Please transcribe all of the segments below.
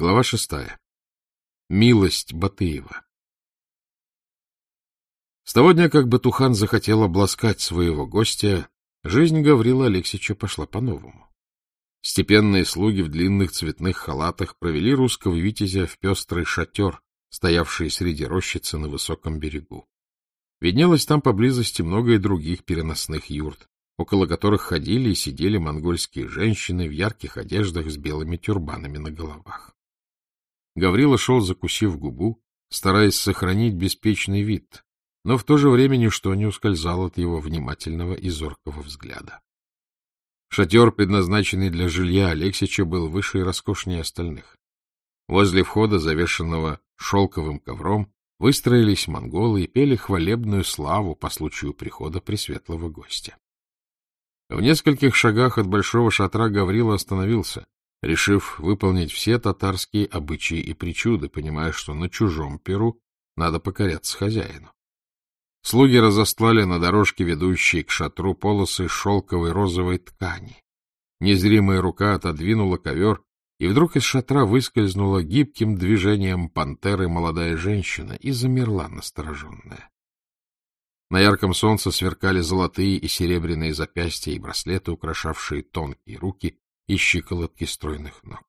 Глава шестая. Милость Батыева. С того дня, как Батухан захотел обласкать своего гостя, жизнь Гаврила Алексича пошла по-новому. Степенные слуги в длинных цветных халатах провели русского витязя в пестрый шатер, стоявший среди рощицы на высоком берегу. Виднелось там поблизости много и других переносных юрт, около которых ходили и сидели монгольские женщины в ярких одеждах с белыми тюрбанами на головах. Гаврила шел, закусив губу, стараясь сохранить беспечный вид, но в то же время ничто не ускользало от его внимательного и зоркого взгляда. Шатер, предназначенный для жилья Алексича, был выше и роскошнее остальных. Возле входа, завешенного шелковым ковром, выстроились монголы и пели хвалебную славу по случаю прихода пресветлого гостя. В нескольких шагах от большого шатра Гаврила остановился, решив выполнить все татарские обычаи и причуды, понимая, что на чужом перу надо покоряться хозяину. Слуги разослали на дорожке, ведущей к шатру, полосы шелковой розовой ткани. Незримая рука отодвинула ковер, и вдруг из шатра выскользнула гибким движением пантеры молодая женщина и замерла настороженная. На ярком солнце сверкали золотые и серебряные запястья и браслеты, украшавшие тонкие руки и щиколотки стройных ног.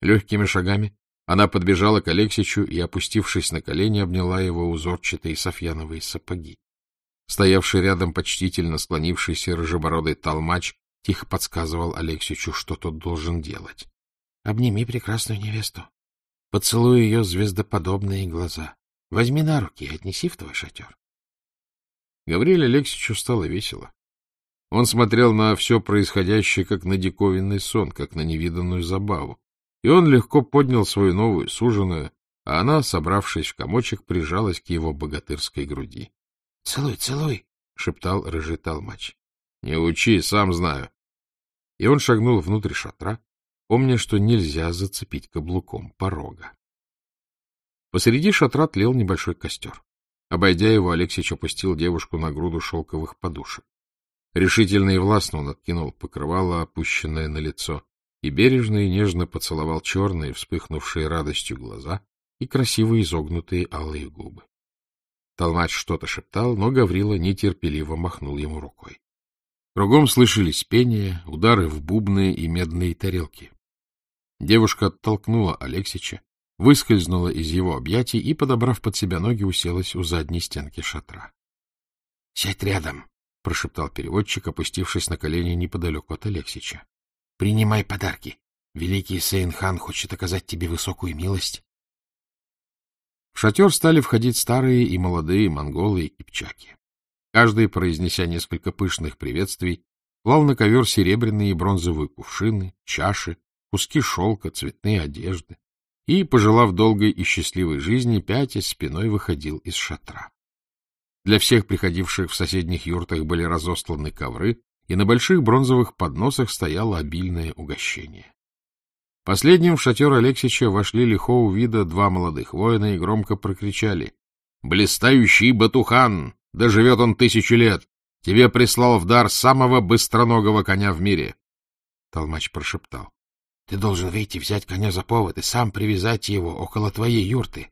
Легкими шагами она подбежала к Алексичу и, опустившись на колени, обняла его узорчатые софьяновые сапоги. Стоявший рядом почтительно склонившийся рыжебородый толмач тихо подсказывал Алексичу, что тот должен делать. — Обними прекрасную невесту. Поцелуй ее звездоподобные глаза. Возьми на руки и отнеси в твой шатер. Гавриле Алексичу стало весело. Он смотрел на все происходящее, как на диковинный сон, как на невиданную забаву. И он легко поднял свою новую суженую, а она, собравшись в комочек, прижалась к его богатырской груди. — Целуй, целуй! — шептал рыжий толмач. — Не учи, сам знаю. И он шагнул внутрь шатра, помня, что нельзя зацепить каблуком порога. Посреди шатра тлел небольшой костер. Обойдя его, Алексей опустил девушку на груду шелковых подушек. Решительно и властно он откинул покрывало, опущенное на лицо, и бережно и нежно поцеловал черные, вспыхнувшие радостью глаза и красиво изогнутые алые губы. Толмач что-то шептал, но Гаврила нетерпеливо махнул ему рукой. Кругом слышались пения, удары в бубны и медные тарелки. Девушка оттолкнула Алексича, выскользнула из его объятий и, подобрав под себя ноги, уселась у задней стенки шатра. — Сядь рядом, — прошептал переводчик, опустившись на колени неподалеку от Алексича. — Принимай подарки. Великий Сейн-хан хочет оказать тебе высокую милость. В шатер стали входить старые и молодые монголы и кипчаки. Каждый, произнеся несколько пышных приветствий, клал на ковер серебряные и бронзовые кувшины, чаши, куски шелка, цветные одежды и, пожелав долгой и счастливой жизни, пятясь спиной выходил из шатра. Для всех приходивших в соседних юртах были разосланы ковры, и на больших бронзовых подносах стояло обильное угощение. Последним в шатер Алексича вошли лихого вида два молодых воина и громко прокричали. — Блистающий Батухан! Да живет он тысячу лет! Тебе прислал в дар самого быстроногого коня в мире! Толмач прошептал. — Ты должен выйти, взять коня за повод и сам привязать его около твоей юрты.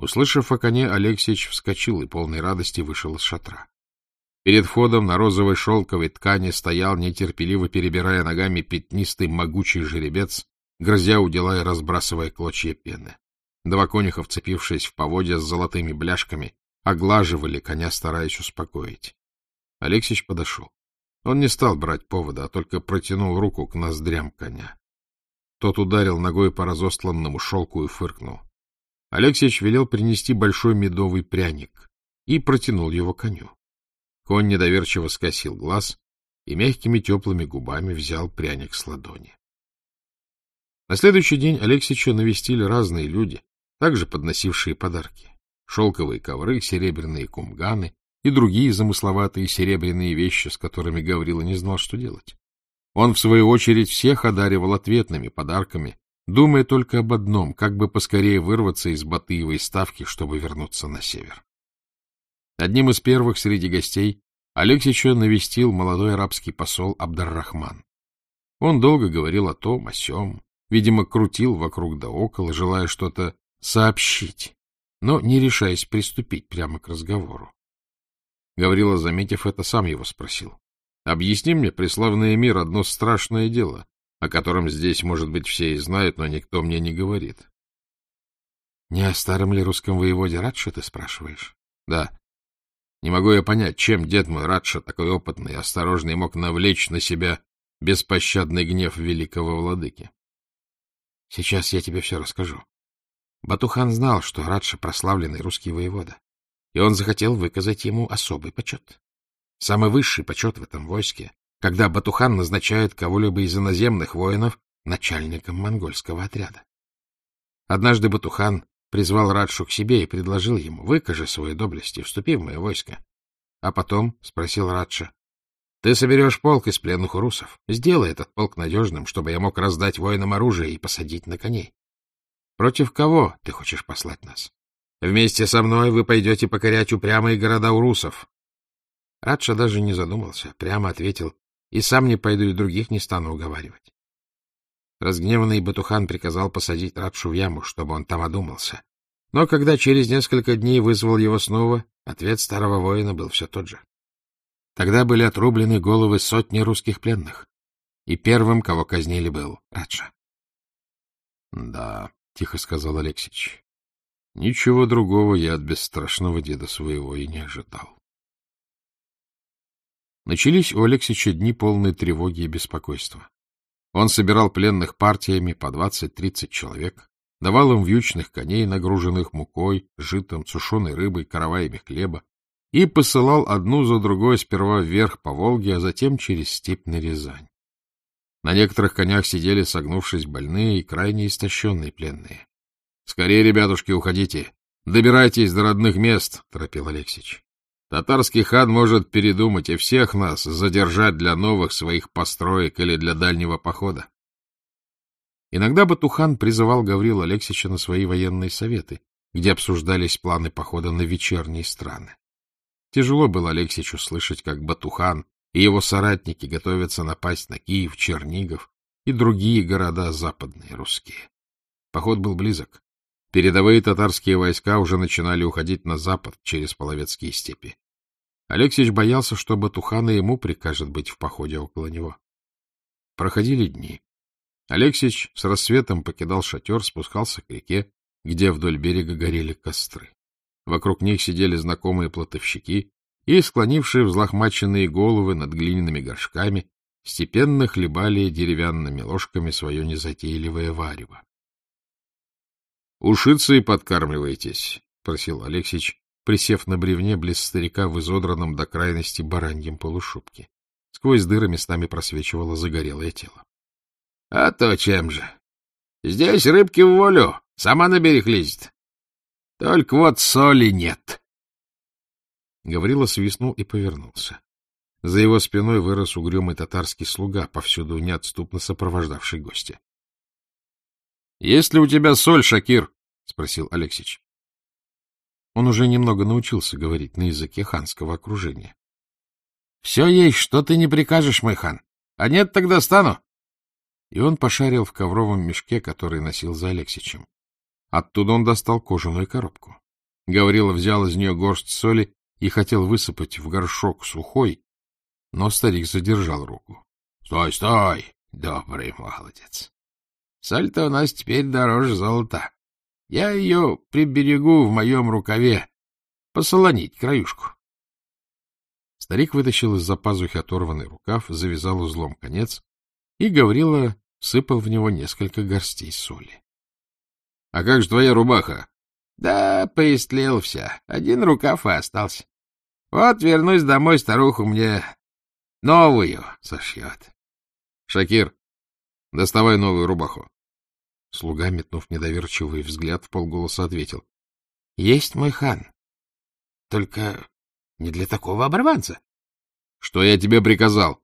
Услышав о коне, Алексеич вскочил и полной радости вышел из шатра. Перед входом на розовой шелковой ткани стоял, нетерпеливо перебирая ногами, пятнистый могучий жеребец, грозя удила и разбрасывая клочья пены. Два конюха, вцепившись в поводья с золотыми бляшками, оглаживали коня, стараясь успокоить. Алексич подошел. Он не стал брать повода, а только протянул руку к ноздрям коня. Тот ударил ногой по разостланному шелку и фыркнул. Алексеич велел принести большой медовый пряник и протянул его коню. Конь недоверчиво скосил глаз и мягкими теплыми губами взял пряник с ладони. На следующий день Алексича навестили разные люди, также подносившие подарки. Шелковые ковры, серебряные кумганы и другие замысловатые серебряные вещи, с которыми Гаврила не знал, что делать. Он, в свою очередь, всех одаривал ответными подарками, думая только об одном, как бы поскорее вырваться из Батыевой ставки, чтобы вернуться на север. Одним из первых среди гостей Алексича навестил молодой арабский посол Абдаррахман. Он долго говорил о том, о сём, видимо, крутил вокруг да около, желая что-то сообщить, но не решаясь приступить прямо к разговору. Гаврила, заметив это, сам его спросил. — Объясни мне, преславный мир, одно страшное дело, о котором здесь, может быть, все и знают, но никто мне не говорит. — Не о старом ли русском воеводе Радше ты спрашиваешь? — Да. Не могу я понять, чем дед мой Радша, такой опытный и осторожный, мог навлечь на себя беспощадный гнев великого владыки. — Сейчас я тебе все расскажу. Батухан знал, что Радша — прославленный русский воевода, и он захотел выказать ему особый почет. Самый высший почет в этом войске, когда Батухан назначает кого-либо из иноземных воинов начальником монгольского отряда. Однажды Батухан призвал Радшу к себе и предложил ему, выкажи свои доблести, вступи в мое войско. А потом, — спросил Радша, — ты соберешь полк из пленных урусов. Сделай этот полк надежным, чтобы я мог раздать воинам оружие и посадить на коней. Против кого ты хочешь послать нас? Вместе со мной вы пойдете покорять упрямые города урусов. Радша даже не задумался, прямо ответил, и сам не пойду, и других не стану уговаривать. Разгневанный Батухан приказал посадить Радшу в яму, чтобы он там одумался. Но когда через несколько дней вызвал его снова, ответ старого воина был все тот же. Тогда были отрублены головы сотни русских пленных, и первым, кого казнили, был Радша. — Да, — тихо сказал Алексич, — ничего другого я от бесстрашного деда своего и не ожидал. Начались у Алексича дни полной тревоги и беспокойства. Он собирал пленных партиями по 20-30 человек, давал им вьючных коней, нагруженных мукой, житом, сушеной рыбой, караваями хлеба, и посылал одну за другой сперва вверх по Волге, а затем через степь на Рязань. На некоторых конях сидели, согнувшись, больные и крайне истощенные пленные. — Скорее, ребятушки, уходите. Добирайтесь до родных мест, — торопил Алексич. Татарский хан может передумать и всех нас задержать для новых своих построек или для дальнего похода. Иногда Батухан призывал Гаврила Алексича на свои военные советы, где обсуждались планы похода на вечерние страны. Тяжело было Алексичу слышать, как Батухан и его соратники готовятся напасть на Киев, Чернигов и другие города западные русские. Поход был близок. Передовые татарские войска уже начинали уходить на запад через Половецкие степи. Алексеевич боялся, что Батухан и ему прикажет быть в походе около него. Проходили дни. Алексеевич с рассветом покидал шатер, спускался к реке, где вдоль берега горели костры. Вокруг них сидели знакомые плотовщики и, склонившие взлохмаченные головы над глиняными горшками, степенно хлебали деревянными ложками свое незатейливое варево. — Ушицы и подкармливаетесь, — просил Алексич, присев на бревне близ старика в изодранном до крайности бараньем полушубке. Сквозь дыры местами просвечивало загорелое тело. — А то чем же? Здесь рыбки в волю, сама на берег лезет. Только вот соли нет. Гаврила свистнул и повернулся. За его спиной вырос угрюмый татарский слуга, повсюду неотступно сопровождавший гостя. — Есть ли у тебя соль, Шакир? — спросил Алексич. Он уже немного научился говорить на языке ханского окружения. — Все есть, что ты не прикажешь, мой хан. А нет, тогда стану. И он пошарил в ковровом мешке, который носил за Алексичем. Оттуда он достал кожаную коробку. Гаврила взял из нее горсть соли и хотел высыпать в горшок сухой, но старик задержал руку. — Стой, стой, добрый молодец. Соль-то у нас теперь дороже золота. Я ее приберегу в моем рукаве, посолонить краюшку. Старик вытащил из-за пазухи оторванный рукав, завязал узлом конец, и Гаврила сыпал в него несколько горстей соли. — А как же твоя рубаха? — Да, поистлел вся. Один рукав и остался. Вот вернусь домой, старуху мне новую сошьет. — Шакир, доставай новую рубаху. Слуга, метнув недоверчивый взгляд, в полголоса ответил. — Есть мой хан. Только не для такого оборванца. — Что я тебе приказал?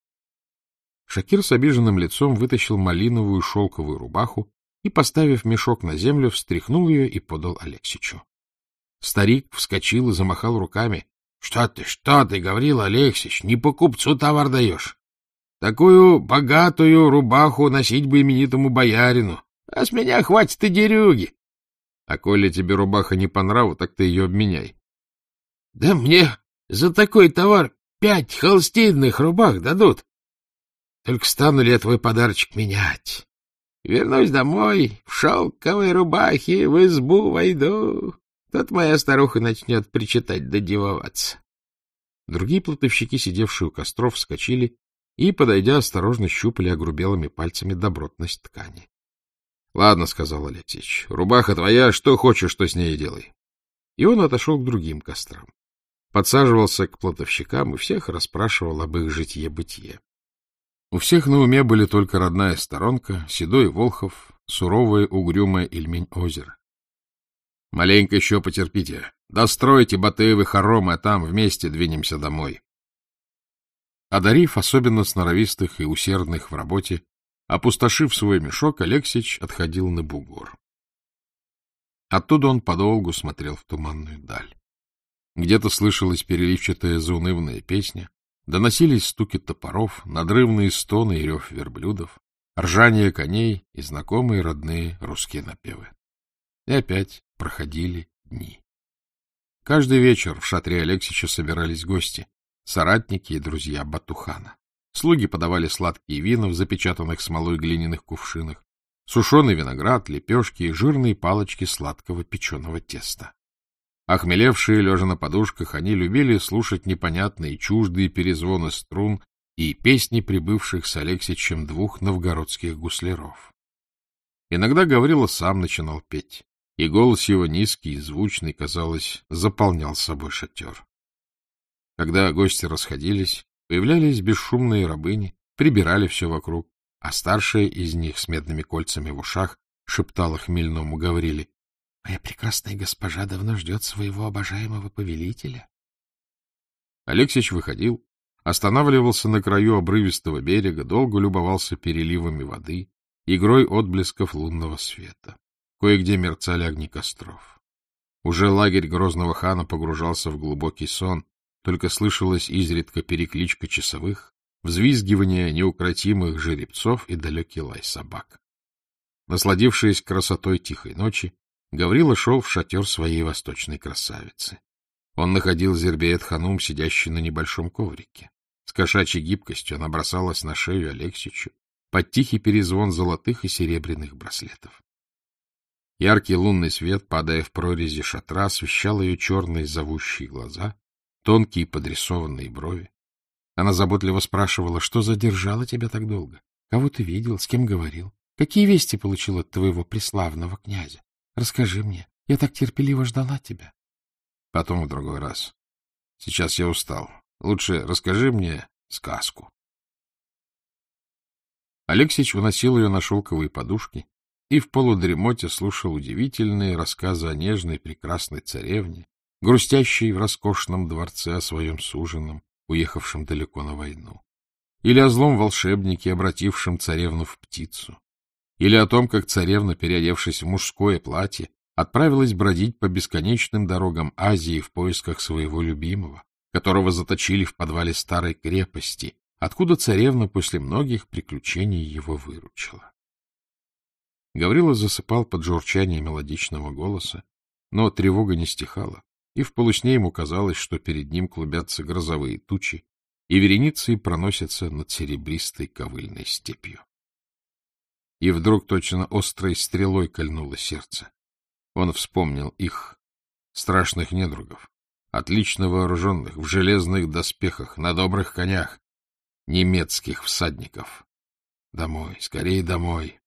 Шакир с обиженным лицом вытащил малиновую шелковую рубаху и, поставив мешок на землю, встряхнул ее и подал Алексичу. Старик вскочил и замахал руками. — Что ты, что ты, Гаврил Алексич, не по купцу товар даешь? Такую богатую рубаху носить бы именитому боярину, А с меня хватит и дерюги. А коли тебе рубаха не по нраву, так ты ее обменяй. Да мне за такой товар пять холстинных рубах дадут. Только стану ли я твой подарочек менять? Вернусь домой, в шелковой рубахе, в избу войду. Тут моя старуха начнет причитать да дивоваться. Другие плотовщики, сидевшие у костров, вскочили и, подойдя, осторожно щупали огрубелыми пальцами добротность ткани. — Ладно, — сказал Алексеевич, — рубаха твоя, что хочешь, что с ней делай. И он отошел к другим кострам. Подсаживался к плотовщикам и всех расспрашивал об их житье-бытие. У всех на уме были только родная сторонка, седой Волхов, суровое угрюмое Ильмень озеро. Маленько еще потерпите. Достройте Батыевы хоромы, а там вместе двинемся домой. Одарив особенно сноровистых и усердных в работе, опустошив свой мешок, Алексич отходил на бугор. Оттуда он подолгу смотрел в туманную даль. Где-то слышалась переливчатая заунывная песня, доносились стуки топоров, надрывные стоны и рев верблюдов, ржание коней и знакомые родные русские напевы. И опять проходили дни. Каждый вечер в шатре Алексича собирались гости, соратники и друзья Батухана. Слуги подавали сладкие вина в запечатанных смолой глиняных кувшинах, сушеный виноград, лепешки и жирные палочки сладкого печеного теста. Охмелевшие, лежа на подушках, они любили слушать непонятные чуждые перезвоны струн и песни прибывших с Алексичем двух новгородских гусляров. Иногда Гаврила сам начинал петь, и голос его низкий и звучный, казалось, заполнял собой шатер. Когда гости расходились, появлялись бесшумные рабыни, прибирали все вокруг, а старшая из них с медными кольцами в ушах шептала хмельному Гавриле, Моя прекрасная госпожа давно ждет своего обожаемого повелителя. Алексич выходил, останавливался на краю обрывистого берега, долго любовался переливами воды, игрой отблесков лунного света. Кое-где мерцали огни костров. Уже лагерь грозного хана погружался в глубокий сон, только слышалась изредка перекличка часовых, взвизгивание неукротимых жеребцов и далекий лай собак. Насладившись красотой тихой ночи, Гаврила шел в шатер своей восточной красавицы. Он находил Зербеет Ханум, сидящий на небольшом коврике. С кошачьей гибкостью она бросалась на шею Алексичу под тихий перезвон золотых и серебряных браслетов. Яркий лунный свет, падая в прорези шатра, освещал ее черные зовущие глаза, тонкие подрисованные брови. Она заботливо спрашивала, что задержало тебя так долго? Кого ты видел, с кем говорил? Какие вести получил от твоего преславного князя? Расскажи мне. Я так терпеливо ждала тебя. Потом в другой раз. Сейчас я устал. Лучше расскажи мне сказку. Алексич уносил ее на шелковые подушки и в полудремоте слушал удивительные рассказы о нежной прекрасной царевне, грустящей в роскошном дворце о своем суженом, уехавшем далеко на войну, или о злом волшебнике, обратившем царевну в птицу, или о том, как царевна, переодевшись в мужское платье, отправилась бродить по бесконечным дорогам Азии в поисках своего любимого, которого заточили в подвале старой крепости, откуда царевна после многих приключений его выручила. Гаврила засыпал под журчание мелодичного голоса, но тревога не стихала, и в полусне ему казалось, что перед ним клубятся грозовые тучи, и вереницы проносятся над серебристой ковыльной степью и вдруг точно острой стрелой кольнуло сердце. Он вспомнил их, страшных недругов, отлично вооруженных, в железных доспехах, на добрых конях, немецких всадников. Домой, скорее домой.